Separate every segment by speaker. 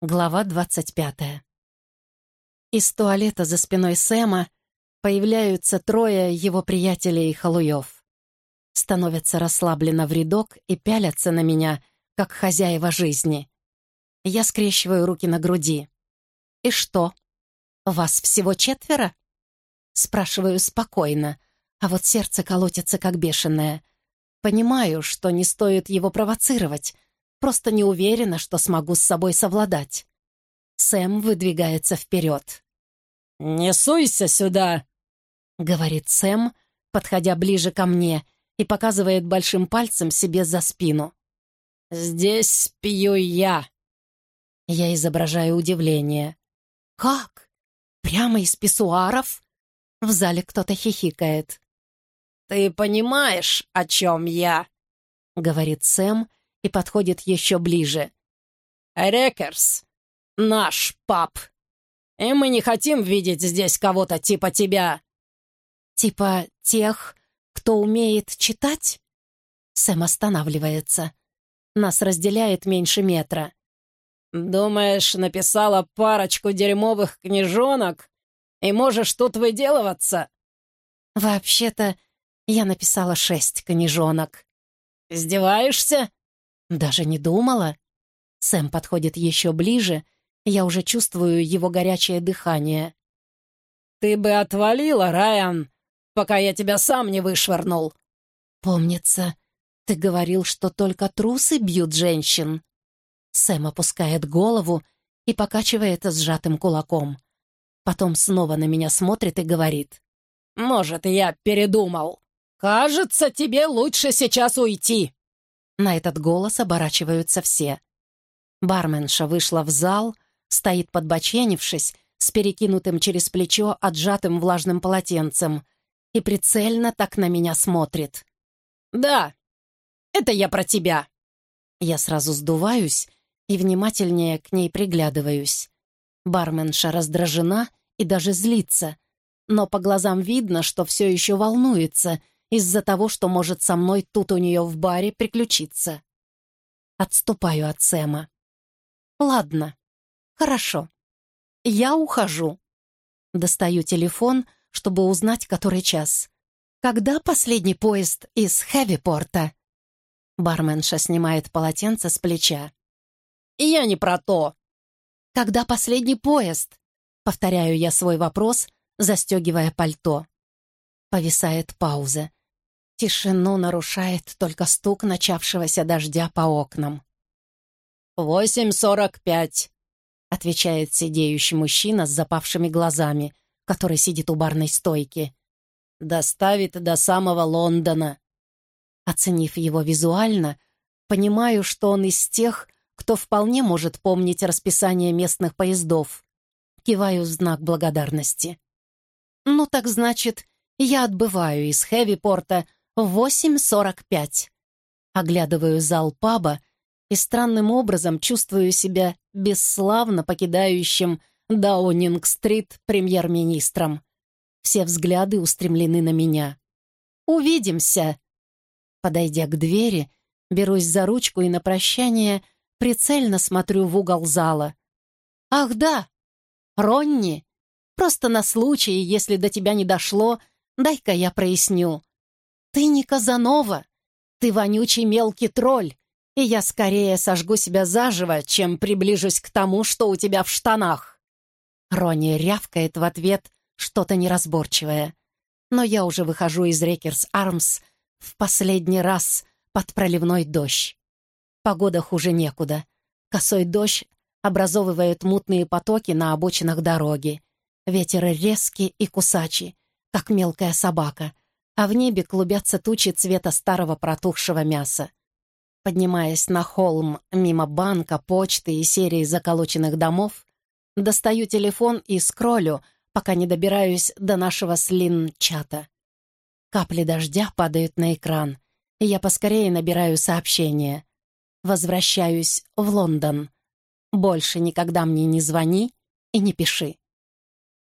Speaker 1: Глава двадцать пятая. Из туалета за спиной Сэма появляются трое его приятелей-халуев. Становятся расслабленно в рядок и пялятся на меня, как хозяева жизни. Я скрещиваю руки на груди. «И что? Вас всего четверо?» Спрашиваю спокойно, а вот сердце колотится как бешеное. Понимаю, что не стоит его провоцировать, просто не уверена, что смогу с собой совладать. Сэм выдвигается вперед.
Speaker 2: «Не суйся сюда!»
Speaker 1: — говорит Сэм, подходя ближе ко мне и показывает большим пальцем себе за спину.
Speaker 2: «Здесь пью я!»
Speaker 1: Я изображаю удивление. «Как? Прямо из писсуаров?» В зале кто-то хихикает.
Speaker 2: «Ты понимаешь, о чем я?»
Speaker 1: — говорит Сэм и подходит еще ближе.
Speaker 2: «Рекерс, наш пап, и мы не хотим видеть здесь кого-то типа тебя».
Speaker 1: «Типа тех, кто умеет читать?» Сэм останавливается. Нас разделяет меньше метра.
Speaker 2: «Думаешь, написала парочку дерьмовых книжонок и можешь тут выделываться?»
Speaker 1: «Вообще-то я написала шесть книжонок».
Speaker 2: «Издеваешься?»
Speaker 1: «Даже не думала». Сэм подходит еще ближе, я уже чувствую его горячее дыхание.
Speaker 2: «Ты бы отвалила, Райан, пока я тебя сам не вышвырнул».
Speaker 1: «Помнится, ты говорил, что только трусы бьют женщин». Сэм опускает голову и покачивает сжатым кулаком. Потом снова на меня смотрит и говорит.
Speaker 2: «Может, я передумал. Кажется, тебе лучше сейчас уйти».
Speaker 1: На этот голос оборачиваются все. Барменша вышла в зал, стоит подбоченившись, с перекинутым через плечо отжатым влажным полотенцем и прицельно так на меня смотрит.
Speaker 2: «Да, это я про тебя».
Speaker 1: Я сразу сдуваюсь и внимательнее к ней приглядываюсь. Барменша раздражена и даже злится, но по глазам видно, что все еще волнуется — из-за того, что может со мной тут у нее в баре приключиться. Отступаю от Сэма. Ладно, хорошо. Я ухожу. Достаю телефон, чтобы узнать, который час. Когда последний поезд из Хэвипорта? Барменша снимает полотенце с плеча.
Speaker 2: «Я не про то».
Speaker 1: «Когда последний поезд?» Повторяю я свой вопрос, застегивая пальто. Повисает пауза. Тишину нарушает только стук начавшегося дождя по окнам.
Speaker 2: «Восемь сорок пять», —
Speaker 1: отвечает сидеющий мужчина с запавшими глазами, который сидит у барной стойки.
Speaker 2: «Доставит до самого Лондона».
Speaker 1: Оценив его визуально, понимаю, что он из тех, кто вполне может помнить расписание местных поездов. Киваю знак благодарности. «Ну так значит, я отбываю из Хэвипорта 8.45. Оглядываю зал паба и странным образом чувствую себя бесславно покидающим Даунинг-стрит премьер-министром. Все взгляды устремлены на меня. «Увидимся!» Подойдя к двери, берусь за ручку и на прощание прицельно смотрю в угол зала. «Ах да! Ронни! Просто на случай, если до тебя не дошло, дай-ка я проясню. «Ты не Казанова! Ты вонючий мелкий тролль, и я скорее сожгу себя заживо, чем приближусь к тому, что у тебя в штанах!» Ронни рявкает в ответ что-то неразборчивое. Но я уже выхожу из Рекерс Армс в последний раз под проливной дождь. Погода хуже некуда. Косой дождь образовывает мутные потоки на обочинах дороги. Ветер резкий и кусачий, как мелкая собака, а в небе клубятся тучи цвета старого протухшего мяса. Поднимаясь на холм мимо банка, почты и серии заколоченных домов, достаю телефон и скроллю, пока не добираюсь до нашего слин-чата. Капли дождя падают на экран, и я поскорее набираю сообщение. Возвращаюсь в Лондон. Больше никогда мне не звони и не пиши.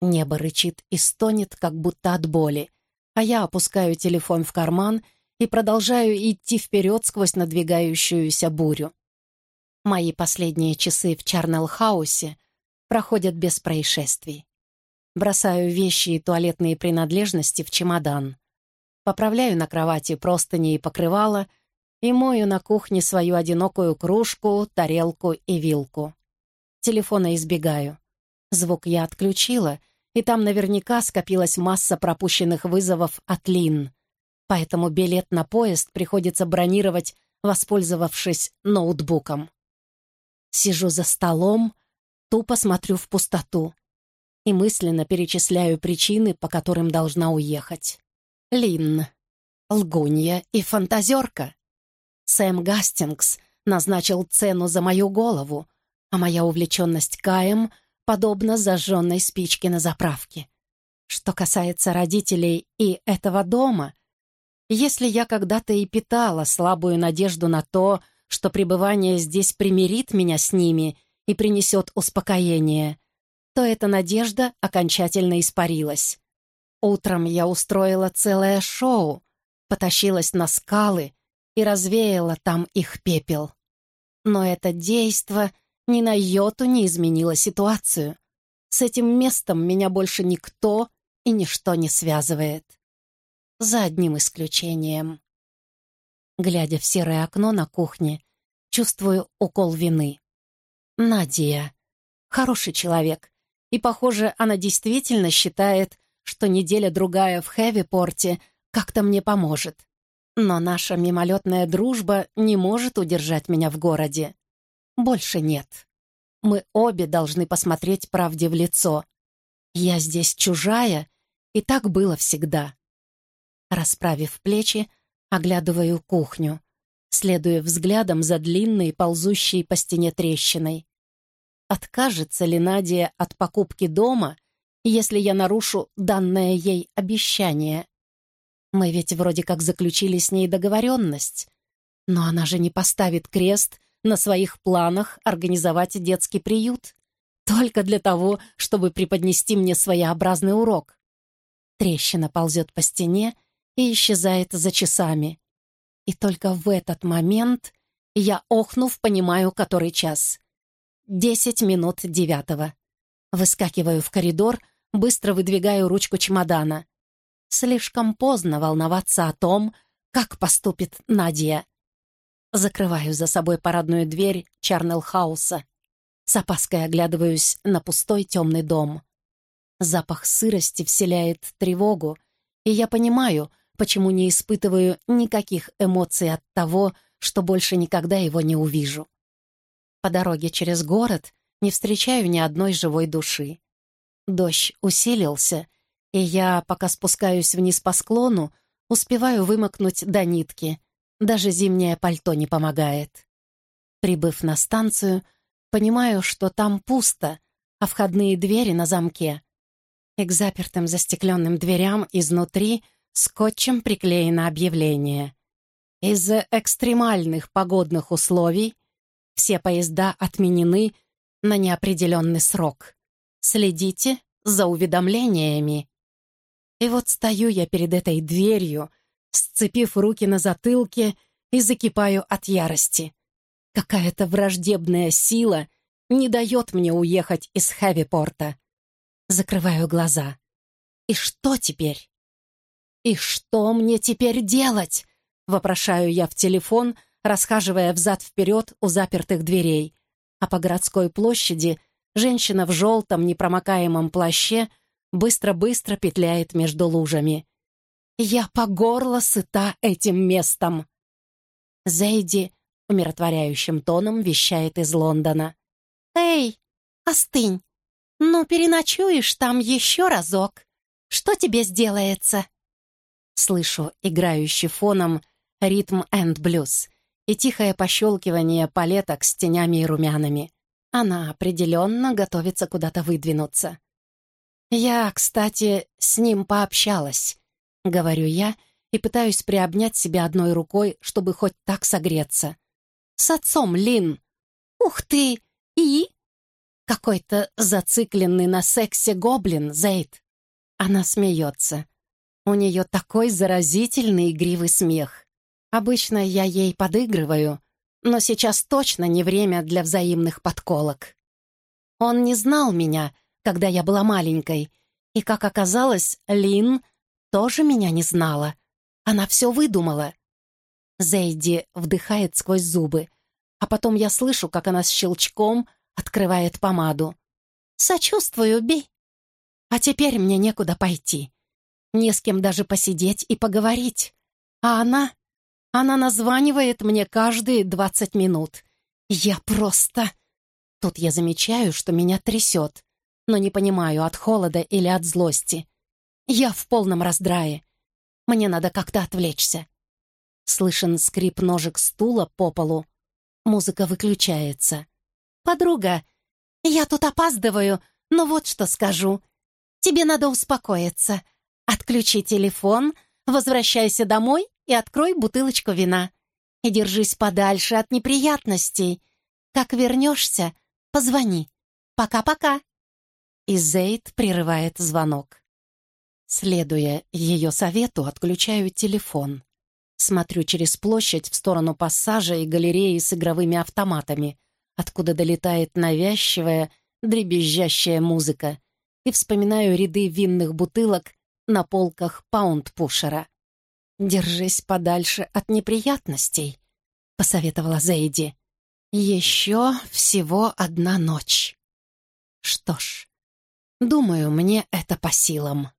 Speaker 1: Небо рычит и стонет, как будто от боли, а я опускаю телефон в карман и продолжаю идти вперед сквозь надвигающуюся бурю. Мои последние часы в Чарнелл-хаусе проходят без происшествий. Бросаю вещи и туалетные принадлежности в чемодан. Поправляю на кровати простыни и покрывало и мою на кухне свою одинокую кружку, тарелку и вилку. Телефона избегаю. Звук я отключила, и там наверняка скопилась масса пропущенных вызовов от Лин. Поэтому билет на поезд приходится бронировать, воспользовавшись ноутбуком. Сижу за столом, тупо смотрю в пустоту и мысленно перечисляю причины, по которым должна уехать. Лин, лгунья и фантазерка. Сэм Гастингс назначил цену за мою голову, а моя увлеченность Каем подобна зажженной спичке на заправке. Что касается родителей и этого дома, если я когда-то и питала слабую надежду на то, что пребывание здесь примирит меня с ними и принесет успокоение, то эта надежда окончательно испарилась. Утром я устроила целое шоу, потащилась на скалы и развеяла там их пепел. Но это действо ни на йоту не изменило ситуацию. С этим местом меня больше никто и ничто не связывает. За одним исключением. Глядя в серое окно на кухне, чувствую укол вины. Надя. Хороший человек. И, похоже, она действительно считает, что неделя-другая в Хэви-порте как-то мне поможет. Но наша мимолетная дружба не может удержать меня в городе. Больше нет. Мы обе должны посмотреть правде в лицо. Я здесь чужая, и так было всегда. Расправив плечи, оглядываю кухню, следуя взглядом за длинной, ползущей по стене трещиной. Откажется ли Надя от покупки дома, если я нарушу данное ей обещание? Мы ведь вроде как заключили с ней договоренность. Но она же не поставит крест на своих планах организовать детский приют. Только для того, чтобы преподнести мне своеобразный урок. Трещина ползет по стене и исчезает за часами. И только в этот момент я, охнув, понимаю, который час. Десять минут девятого. Выскакиваю в коридор, быстро выдвигаю ручку чемодана. Слишком поздно волноваться о том, как поступит Надя. Закрываю за собой парадную дверь Чарнелл-хауса. С опаской оглядываюсь на пустой темный дом. Запах сырости вселяет тревогу, и я понимаю, почему не испытываю никаких эмоций от того, что больше никогда его не увижу. По дороге через город не встречаю ни одной живой души. Дождь усилился — и я, пока спускаюсь вниз по склону, успеваю вымокнуть до нитки. Даже зимнее пальто не помогает. Прибыв на станцию, понимаю, что там пусто, а входные двери на замке. И к запертым застекленным дверям изнутри скотчем приклеено объявление. Из-за экстремальных погодных условий все поезда отменены на неопределенный срок. Следите за уведомлениями. И вот стою я перед этой дверью, сцепив руки на затылке и закипаю от ярости. Какая-то враждебная сила не дает мне уехать из Хэвипорта. Закрываю глаза. И что теперь? И что мне теперь делать? Вопрошаю я в телефон, расхаживая взад-вперед у запертых дверей. А по городской площади женщина в желтом непромокаемом плаще быстро-быстро петляет между лужами. Я по горло сыта этим местом. Зейди умиротворяющим тоном вещает из Лондона. «Эй, остынь! Ну, переночуешь там еще разок. Что тебе сделается?» Слышу играющий фоном ритм энд блюз и тихое пощелкивание палеток с тенями и румянами. Она определенно готовится куда-то выдвинуться. «Я, кстати, с ним пообщалась», — говорю я и пытаюсь приобнять себя одной рукой, чтобы хоть так согреться. «С отцом, Лин!» «Ух ты! И?» «Какой-то зацикленный на сексе гоблин, Зейд!» Она смеется. У нее такой заразительный игривый смех. Обычно я ей подыгрываю, но сейчас точно не время для взаимных подколок. Он не знал меня, когда я была маленькой, и, как оказалось, Лин тоже меня не знала. Она все выдумала. Зейди вдыхает сквозь зубы, а потом я слышу, как она с щелчком открывает помаду. «Сочувствую, Би. А теперь мне некуда пойти. Не с кем даже посидеть и поговорить. А она... Она названивает мне каждые двадцать минут. Я просто... Тут я замечаю, что меня трясет, но не понимаю, от холода или от злости. Я в полном раздрае. Мне надо как-то отвлечься. Слышен скрип ножек стула по полу. Музыка выключается. «Подруга, я тут опаздываю, но вот что скажу. Тебе надо успокоиться. Отключи телефон, возвращайся домой и открой бутылочку вина. И держись подальше от неприятностей. Как вернешься, позвони. Пока-пока». И Зейд прерывает звонок. Следуя ее совету, отключаю телефон. Смотрю через площадь в сторону пассажа и галереи с игровыми автоматами, откуда долетает навязчивая, дребезжащая музыка, и вспоминаю ряды винных бутылок на полках паунд-пушера. «Держись подальше от неприятностей», — посоветовала Зейди. «Еще всего одна ночь». Что ж, думаю, мне это по силам.